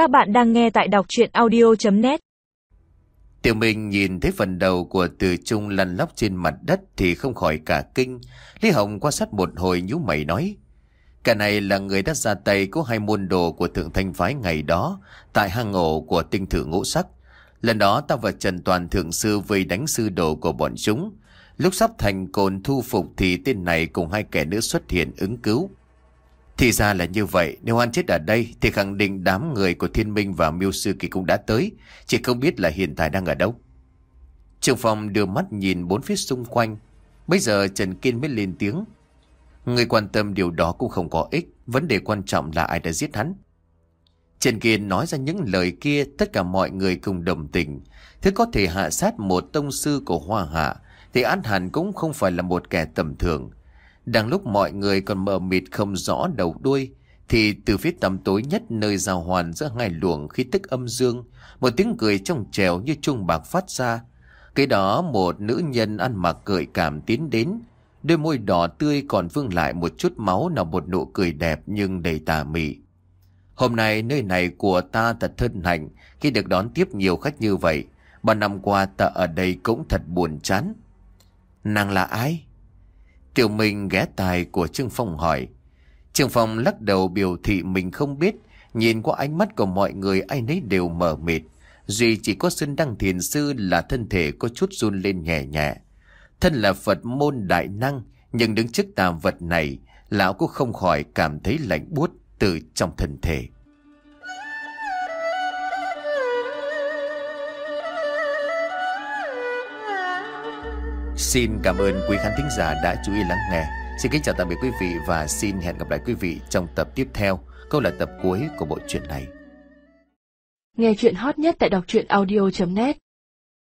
Các bạn đang nghe tại đọc chuyện audio.net Tiểu Minh nhìn thấy phần đầu của Từ Trung lăn lóc trên mặt đất thì không khỏi cả kinh. Lý Hồng quan sát một hồi nhú mày nói. Cả này là người đã ra tay của hai môn đồ của Thượng Thanh Phái ngày đó, tại hang ổ của tinh thử ngũ sắc. Lần đó ta và Trần Toàn Thượng Sư vây đánh sư đồ của bọn chúng. Lúc sắp thành cồn thu phục thì tên này cùng hai kẻ nữa xuất hiện ứng cứu. Thì ra là như vậy, nếu hắn chết ở đây thì khẳng định đám người của Thiên Minh và Miêu Sư Kỳ cũng đã tới, chỉ không biết là hiện tại đang ở đâu. Trường phòng đưa mắt nhìn bốn phía xung quanh, bây giờ Trần Kiên mới lên tiếng. Người quan tâm điều đó cũng không có ích, vấn đề quan trọng là ai đã giết hắn. Trần Kiên nói ra những lời kia tất cả mọi người cùng đồng tình. Thứ có thể hạ sát một tông sư của Hoa Hạ thì An Hàn cũng không phải là một kẻ tầm thường. Đang lúc mọi người còn mờ mịt không rõ đầu đuôi, thì từ phía tầm tối nhất nơi giao hoàn giữa hai luồng khí tức âm dương, một tiếng cười trong trèo như trung bạc phát ra. Cái đó, một nữ nhân ăn mặc gợi cảm tiến đến, đôi môi đỏ tươi còn vương lại một chút máu nào một nụ cười đẹp nhưng đầy tà mị. Hôm nay, nơi này của ta thật thân hạnh khi được đón tiếp nhiều khách như vậy. Ba năm qua ta ở đây cũng thật buồn chán. Nàng là ai? Tiểu Minh ghé tài của Trương Phong hỏi. Trương Phong lắc đầu biểu thị mình không biết, nhìn qua ánh mắt của mọi người ai nấy đều mở mịt. Duy chỉ có Sơn Đăng Thiền Sư là thân thể có chút run lên nhẹ nhẹ. Thân là Phật môn đại năng, nhưng đứng trước tà vật này, lão cũng không khỏi cảm thấy lạnh buốt từ trong thân thể. Xin cảm ơn quý khán thính giả đã chú ý lắng nghe. Xin kính chào tạm biệt quý vị và xin hẹn gặp lại quý vị trong tập tiếp theo, câu là tập cuối của bộ truyện này. Nghe truyện hot nhất tại đọc audio.net